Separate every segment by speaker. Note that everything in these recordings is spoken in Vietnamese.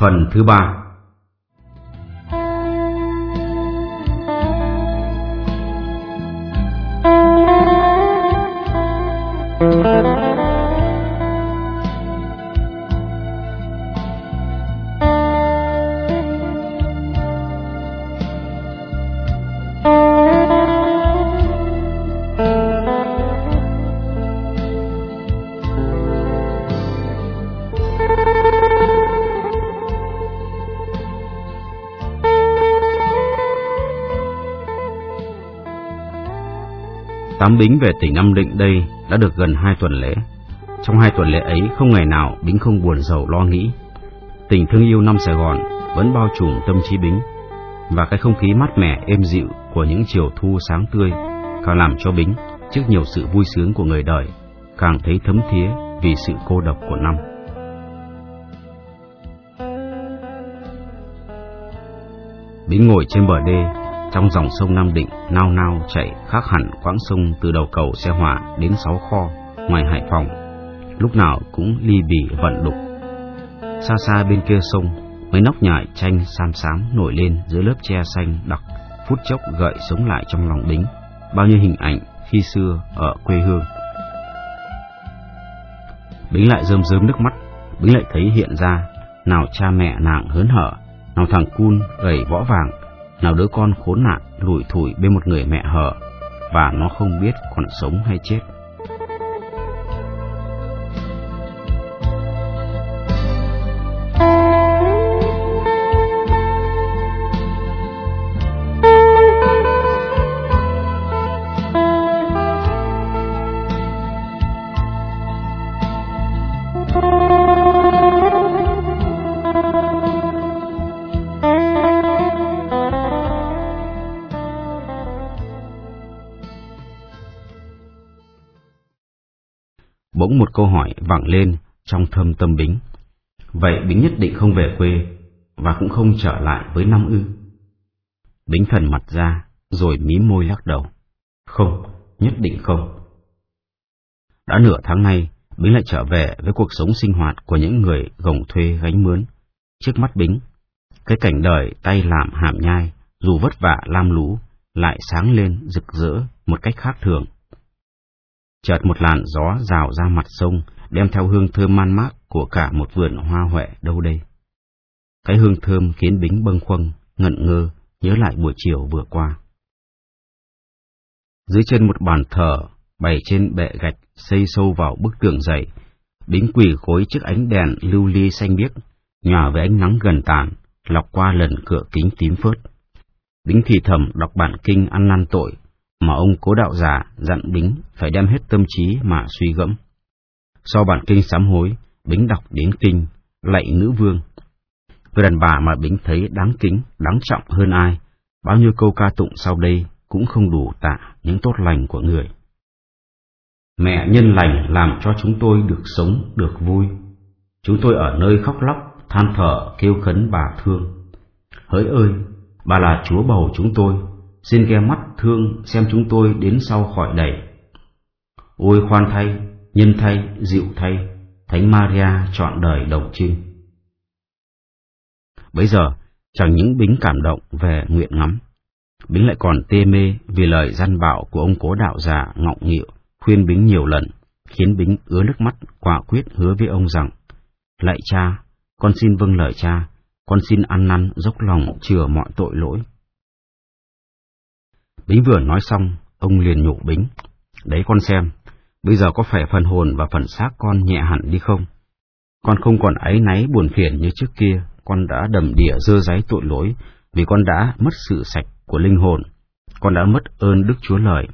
Speaker 1: Phần thứ ba. Tám Bính về tỉnh Nam Định đây đã được gần hai tuần lễ. Trong hai tuần lễ ấy không ngày nào Bính không buồn rầu lo nghĩ. Tình thương yêu năm Sài Gòn vẫn bao trùm tâm trí Bính, và cái không khí mát mẻ êm dịu của những chiều thu sáng tươi càng làm cho Bính, trước nhiều sự vui sướng của người đời, càng thấy thấm thía vì sự cô độc của năm. Bính ngồi trên bờ đê, trong dòng sông Nam Định nao nao chạy khác hẳn quãng sông từ đầu cầu xe hỏa đến sáu kho ngoài Hải Phòng, lúc nào cũng ly bì vận đục. Xa xa bên kia sông, mấy nóc nhại tranh xám xám nổi lên dưới lớp tre xanh đặc, phút chốc gợi sống lại trong lòng Bính bao nhiêu hình ảnh khi xưa ở quê hương. Bính lại rơm rớm nước mắt, Bính lại thấy hiện ra nào cha mẹ nàng hớn hở, nào thằng cun gầy võ vàng nào đứa con khốn nạn lủi thủi bên một người mẹ hở, và nó không biết còn sống hay chết. Bỗng một câu hỏi vẳng lên trong thâm tâm Bính. Vậy Bính nhất định không về quê và cũng không trở lại với năm ư? Bính thần mặt ra rồi mím môi lắc đầu. Không, nhất định không. Đã nửa tháng nay, Bính lại trở về với cuộc sống sinh hoạt của những người gồng thuê gánh mướn. Trước mắt Bính, cái cảnh đời tay làm hàm nhai, dù vất vả lam lũ, lại sáng lên rực rỡ một cách khác thường. Chợt một làn gió rào ra mặt sông, đem theo hương thơm man mát của cả một vườn hoa huệ đâu đây. Cái hương thơm khiến Bính bâng khuâng, ngẩn ngơ, nhớ lại buổi chiều vừa qua. Dưới chân một bàn thờ, bày trên bệ gạch xây sâu vào bức tường dày, Bính quỳ khối trước ánh đèn lưu ly xanh biếc, nhòa với ánh nắng gần tàn, lọc qua lần cửa kính tím phớt. Bính thì thầm đọc bản kinh ăn năn tội, mà ông cố đạo giả dặn Bính phải đem hết tâm trí mà suy gẫm. Sau bản kinh sám hối, Bính đọc đến kinh, lạy nữ vương. Người đàn bà mà Bính thấy đáng kính, đáng trọng hơn ai, bao nhiêu câu ca tụng sau đây cũng không đủ tạ những tốt lành của người. Mẹ nhân lành làm cho chúng tôi được sống, được vui. Chúng tôi ở nơi khóc lóc, than thở, kêu khấn bà thương. Hỡi ơi, bà là chúa bầu chúng tôi, xin ghe mắt thương xem chúng tôi đến sau khỏi đẩy. Ôi khoan thay, nhân thay, dịu thay, Thánh Maria chọn đời đồng trinh. Bây giờ, chẳng những Bính cảm động về nguyện ngắm, Bính lại còn tê mê vì lời gian bạo của ông cố đạo già ngọng nghịu, khuyên Bính nhiều lần, khiến Bính ứa nước mắt quả quyết hứa với ông rằng, Lạy cha, con xin vâng lời cha, con xin ăn năn dốc lòng chừa mọi tội lỗi. Bính vừa nói xong, ông liền nhủ Bính. Đấy con xem, bây giờ có phải phần hồn và phần xác con nhẹ hẳn đi không? Con không còn áy náy buồn phiền như trước kia, con đã đầm đìa dơ giấy tội lỗi, vì con đã mất sự sạch của linh hồn, con đã mất ơn Đức Chúa Lời.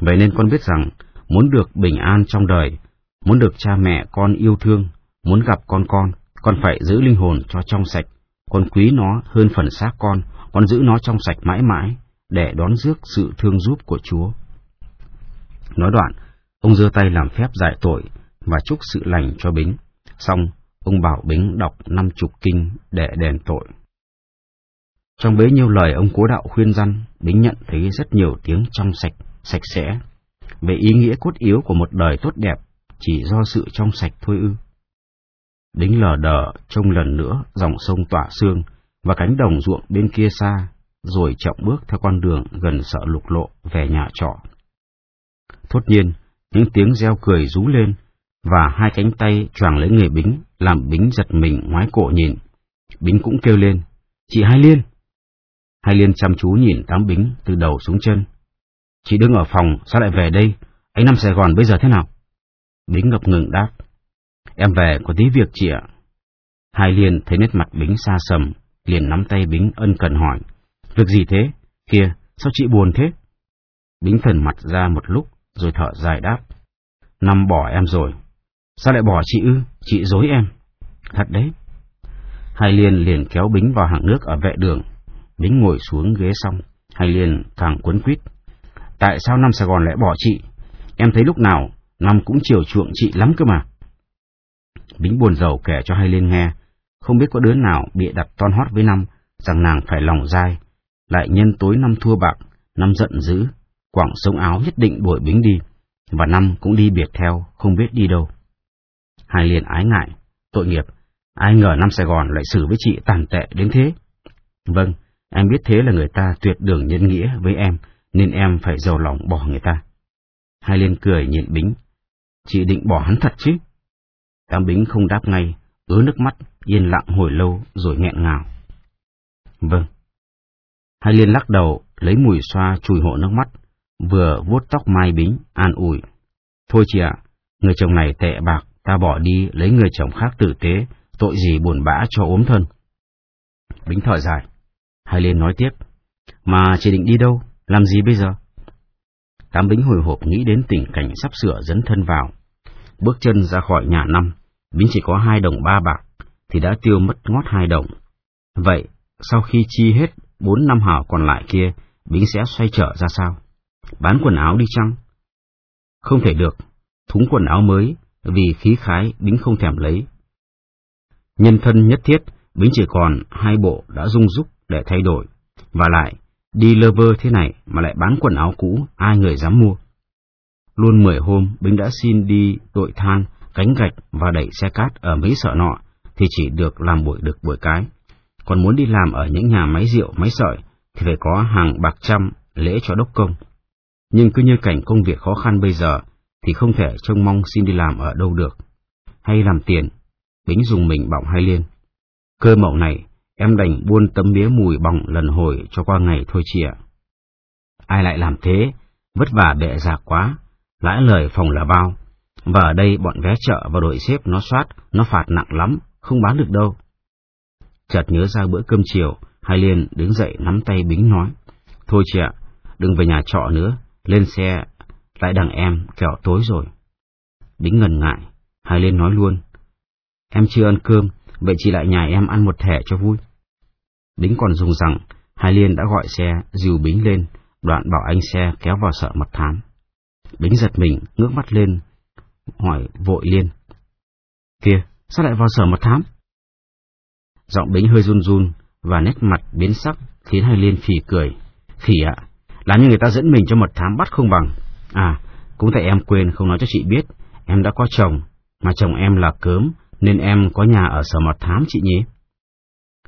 Speaker 1: Vậy nên con biết rằng, muốn được bình an trong đời, muốn được cha mẹ con yêu thương, muốn gặp con con, con phải giữ linh hồn cho trong sạch, con quý nó hơn phần xác con, con giữ nó trong sạch mãi mãi, để đón rước sự thương giúp của Chúa. Nói đoạn, ông giơ tay làm phép giải tội và chúc sự lành cho Bính. Xong, ông bảo Bính đọc năm chục kinh để đền tội. Trong bấy nhiêu lời ông cố đạo khuyên răn, Bính nhận thấy rất nhiều tiếng trong sạch, sạch sẽ, về ý nghĩa cốt yếu của một đời tốt đẹp chỉ do sự trong sạch thôi ư. Bính lờ đờ trông lần nữa dòng sông tỏa sương và cánh đồng ruộng bên kia xa, rồi chậm bước theo con đường gần sợ lục lộ về nhà trọ. Thốt nhiên, những tiếng reo cười rú lên, và hai cánh tay choàng lấy người Bính, làm Bính giật mình ngoái cổ nhìn. Bính cũng kêu lên, chị Hai Liên! Hai Liên chăm chú nhìn tám Bính từ đầu xuống chân. Chị đứng ở phòng, sao lại về đây? Anh năm Sài Gòn bây giờ thế nào? Bính ngập ngừng đáp. Em về có tí việc chị ạ. Hai Liên thấy nét mặt Bính xa sầm, liền nắm tay Bính ân cần hỏi. Việc gì thế? Kìa, sao chị buồn thế? Bính thần mặt ra một lúc, rồi thở dài đáp. Năm bỏ em rồi. Sao lại bỏ chị ư? Chị dối em. Thật đấy. Hai Liên liền kéo Bính vào hàng nước ở vệ đường. Bính ngồi xuống ghế xong, Hai Liên càng cuốn quýt. Tại sao năm Sài Gòn lại bỏ chị? Em thấy lúc nào, năm cũng chiều chuộng chị lắm cơ mà. Bính buồn rầu kể cho Hai Liên nghe, không biết có đứa nào bị đặt ton hót với năm, rằng nàng phải lòng dai, lại nhân tối năm thua bạc, năm giận dữ, quảng sống áo nhất định đuổi Bính đi, và năm cũng đi biệt theo, không biết đi đâu. Hai liền ái ngại, tội nghiệp, ai ngờ năm Sài Gòn lại xử với chị tàn tệ đến thế. Vâng, em biết thế là người ta tuyệt đường nhân nghĩa với em, nên em phải giàu lòng bỏ người ta. Hai Liên cười nhìn Bính. Chị định bỏ hắn thật chứ? Tám Bính không đáp ngay, ứa nước mắt, yên lặng hồi lâu rồi nghẹn ngào. Vâng. Hai Liên lắc đầu, lấy mùi xoa chùi hộ nước mắt, vừa vuốt tóc Mai Bính, an ủi. Thôi chị ạ, người chồng này tệ bạc, ta bỏ đi lấy người chồng khác tử tế, tội gì buồn bã cho ốm thân. Bính thở dài. Hai Liên nói tiếp. Mà chị định đi đâu, làm gì bây giờ? Tám Bính hồi hộp nghĩ đến tình cảnh sắp sửa dấn thân vào. Bước chân ra khỏi nhà năm, Bính chỉ có hai đồng ba bạc, thì đã tiêu mất ngót hai đồng. Vậy, sau khi chi hết bốn năm hào còn lại kia, Bính sẽ xoay trở ra sao? Bán quần áo đi chăng? Không thể được, thúng quần áo mới, vì khí khái Bính không thèm lấy. Nhân thân nhất thiết, Bính chỉ còn hai bộ đã rung rúc để thay đổi, và lại, đi lơ vơ thế này mà lại bán quần áo cũ, ai người dám mua. Luôn mười hôm, Bính đã xin đi đội than, cánh gạch và đẩy xe cát ở mấy sợ nọ, thì chỉ được làm buổi được buổi cái. Còn muốn đi làm ở những nhà máy rượu, máy sợi, thì phải có hàng bạc trăm lễ cho đốc công. Nhưng cứ như cảnh công việc khó khăn bây giờ, thì không thể trông mong xin đi làm ở đâu được. Hay làm tiền, Bính dùng mình bỏng hai liên. Cơ mẫu này, em đành buôn tấm mía mùi bỏng lần hồi cho qua ngày thôi chị ạ. Ai lại làm thế, vất vả bệ giạc quá, lãi lời phòng là bao. Và ở đây bọn vé chợ và đội xếp nó soát, nó phạt nặng lắm, không bán được đâu. Chợt nhớ ra bữa cơm chiều, Hai Liên đứng dậy nắm tay Bính nói. Thôi chị ạ, đừng về nhà trọ nữa, lên xe, lại đằng em, kẹo tối rồi. Bính ngần ngại, Hai Liên nói luôn. Em chưa ăn cơm, vậy chị lại nhà em ăn một thẻ cho vui. Bính còn dùng rằng, Hai Liên đã gọi xe, dìu Bính lên, đoạn bảo anh xe kéo vào sợ mật thám. Bính giật mình, ngước mắt lên, hỏi vội Liên. Kìa, sao lại vào sở mật thám? Giọng Bính hơi run run, và nét mặt biến sắc, khiến Hai Liên phì cười. Khỉ ạ, làm như người ta dẫn mình cho mật thám bắt không bằng. À, cũng tại em quên không nói cho chị biết, em đã có chồng, mà chồng em là cớm, nên em có nhà ở sở mật thám chị nhé.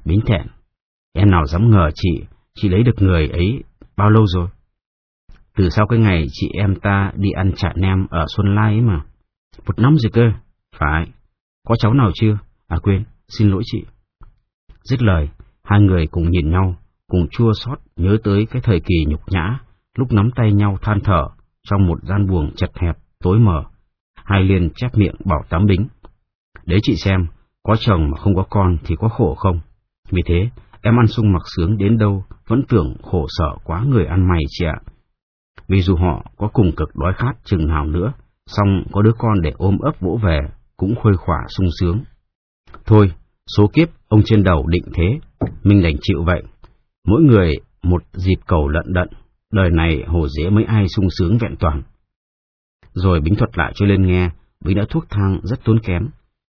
Speaker 1: Bính thẹn, em nào dám ngờ chị, chị lấy được người ấy bao lâu rồi? Từ sau cái ngày chị em ta đi ăn chả nem ở Xuân Lai ấy mà. Một năm rồi cơ. Phải. Có cháu nào chưa? À quên, xin lỗi chị. Dứt lời, hai người cùng nhìn nhau, cùng chua xót nhớ tới cái thời kỳ nhục nhã, lúc nắm tay nhau than thở trong một gian buồng chật hẹp, tối mờ. Hai liền chép miệng bảo tám bính. Để chị xem, có chồng mà không có con thì có khổ không? Vì thế, em ăn sung mặc sướng đến đâu vẫn tưởng khổ sở quá người ăn mày chị ạ. Vì dù họ có cùng cực đói khát chừng nào nữa, song có đứa con để ôm ấp vỗ về, cũng khuây khỏa sung sướng. Thôi, số kiếp ông trên đầu định thế, mình đành chịu vậy. Mỗi người một dịp cầu lận đận, đời này hồ dễ mấy ai sung sướng vẹn toàn. Rồi Bính thuật lại cho lên nghe, Bính đã thuốc thang rất tốn kém.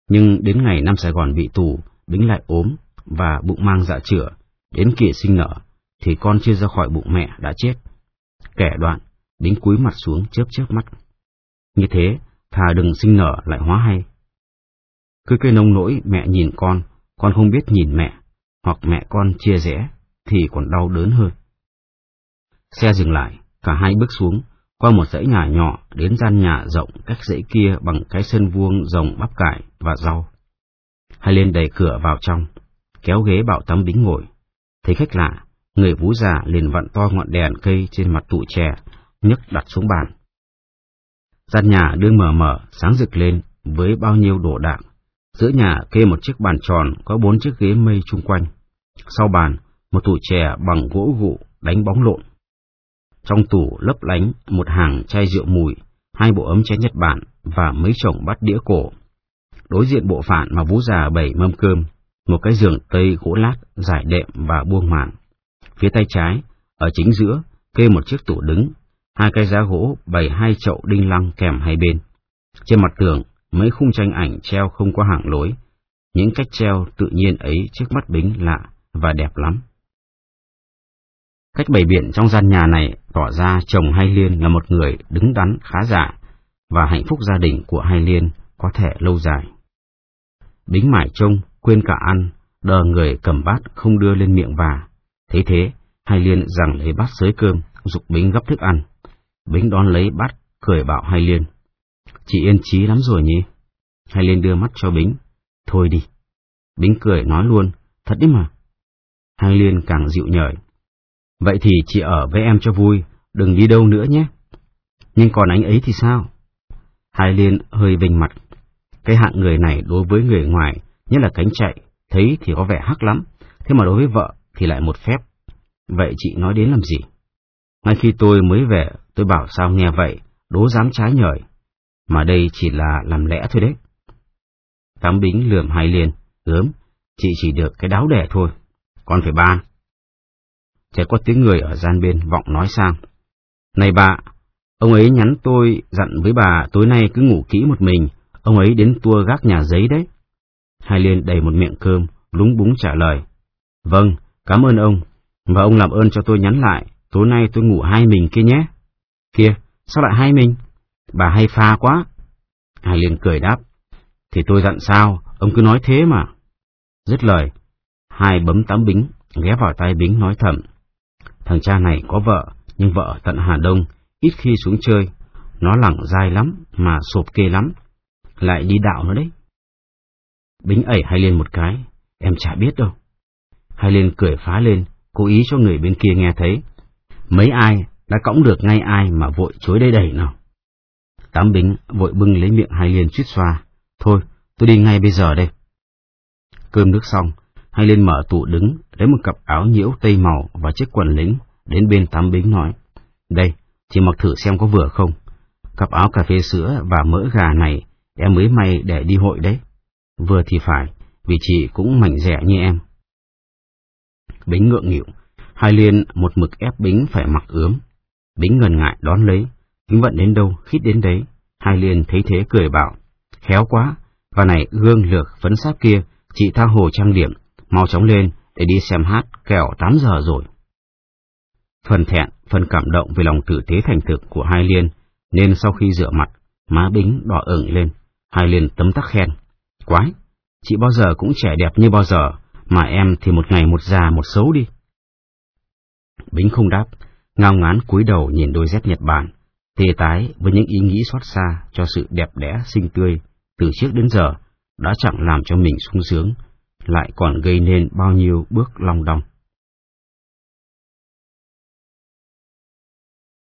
Speaker 1: Nhưng đến ngày năm Sài Gòn bị tù, Bính lại ốm và bụng mang dạ chữa, đến kỳ sinh nở, thì con chưa ra khỏi bụng mẹ đã chết. Kẻ đoạn, Bính cúi mặt xuống chớp chớp mắt. Như thế, thà đừng sinh nở lại hóa hay. Cứ cái nông nỗi mẹ nhìn con, con không biết nhìn mẹ, hoặc mẹ con chia rẽ, thì còn đau đớn hơn. Xe dừng lại, cả hai bước xuống, qua một dãy nhà nhỏ đến gian nhà rộng cách dãy kia bằng cái sân vuông rồng bắp cải và rau. Hai lên đẩy cửa vào trong, kéo ghế bảo tắm bính ngồi. Thấy khách lạ, người vú già liền vặn to ngọn đèn cây trên mặt tủ chè, nhấc đặt xuống bàn. Gian nhà đương mờ mờ, sáng rực lên với bao nhiêu đồ đạc. Giữa nhà kê một chiếc bàn tròn có bốn chiếc ghế mây chung quanh. Sau bàn, một tủ chè bằng gỗ gụ đánh bóng lộn. Trong tủ lấp lánh một hàng chai rượu mùi, hai bộ ấm chén Nhật Bản và mấy chồng bát đĩa cổ. Đối diện bộ phản mà vú già bày mâm cơm, một cái giường tây gỗ lát giải đệm và buông màn. Phía tay trái, ở chính giữa, kê một chiếc tủ đứng, hai cái giá gỗ bày hai chậu đinh lăng kèm hai bên. Trên mặt tường, mấy khung tranh ảnh treo không có hàng lối. Những cách treo tự nhiên ấy trước mắt Bính lạ và đẹp lắm. Cách bày biện trong gian nhà này tỏ ra chồng Hai Liên là một người đứng đắn khá giả, và hạnh phúc gia đình của Hai Liên có thể lâu dài. Bính mải trông, quên cả ăn, đờ người cầm bát không đưa lên miệng và. Thế thế, Hai Liên rằng lấy bát xới cơm, dục Bính gấp thức ăn. Bính đón lấy bát, cười bảo Hai Liên. Chị yên trí lắm rồi nhỉ? Hai Liên đưa mắt cho Bính. Thôi đi. Bính cười nói luôn, thật đấy mà. Hai Liên càng dịu nhởi. Vậy thì chị ở với em cho vui, đừng đi đâu nữa nhé. Nhưng còn anh ấy thì sao? Hai Liên hơi vinh mặt. Cái hạng người này đối với người ngoài, nhất là cánh chạy, thấy thì có vẻ hắc lắm, thế mà đối với vợ thì lại một phép. Vậy chị nói đến làm gì? Ngay khi tôi mới về, tôi bảo sao nghe vậy, đố dám trái nhời. Mà đây chỉ là làm lẽ thôi đấy. Tám bính lườm hai liền, gớm, chị chỉ được cái đáo đẻ thôi, còn phải ban. Trẻ có tiếng người ở gian bên vọng nói sang. Này bà, ông ấy nhắn tôi dặn với bà tối nay cứ ngủ kỹ một mình, ông ấy đến tua gác nhà giấy đấy. Hai Liên đầy một miệng cơm, lúng búng trả lời. Vâng, cảm ơn ông, và ông làm ơn cho tôi nhắn lại, tối nay tôi ngủ hai mình kia nhé. Kia, sao lại hai mình? Bà hay pha quá. Hải Liên cười đáp. Thì tôi dặn sao, ông cứ nói thế mà. Dứt lời, hai bấm tám bính, ghé vào tay bính nói thầm. Thằng cha này có vợ, nhưng vợ tận Hà Đông, ít khi xuống chơi. Nó lẳng dai lắm, mà sộp kê lắm. Lại đi đạo nữa đấy. Bính ẩy hai Liên một cái, em chả biết đâu. Hai Liên cười phá lên, cố ý cho người bên kia nghe thấy. Mấy ai đã cõng được ngay ai mà vội chối đây đẩy nào. Tám Bính vội bưng lấy miệng Hai Liên suýt xoa. Thôi, tôi đi ngay bây giờ đây. Cơm nước xong, Hai Liên mở tủ đứng, lấy một cặp áo nhiễu tây màu và chiếc quần lính, đến bên Tám Bính nói. Đây, chị mặc thử xem có vừa không. Cặp áo cà phê sữa và mỡ gà này em mới may để đi hội đấy. Vừa thì phải, vì chị cũng mảnh rẻ như em. Bính ngượng nghịu, Hai Liên một mực ép Bính phải mặc ướm. Bính ngần ngại đón lấy, Bính vận đến đâu, khít đến đấy. Hai Liên thấy thế cười bảo, khéo quá, và này gương lược phấn sáp kia, chị tha hồ trang điểm, mau chóng lên để đi xem hát, kẹo 8 giờ rồi. Phần thẹn, phần cảm động về lòng tử tế thành thực của Hai Liên, nên sau khi rửa mặt, má Bính đỏ ửng lên, Hai Liên tấm tắc khen. Quái, chị bao giờ cũng trẻ đẹp như bao giờ, mà em thì một ngày một già một xấu đi. Bính không đáp, ngao ngán cúi đầu nhìn đôi dép Nhật Bản, tê tái với những ý nghĩ xót xa cho sự đẹp đẽ xinh tươi, từ trước đến giờ, đã chẳng làm cho mình sung sướng, lại còn gây nên bao nhiêu bước long đong.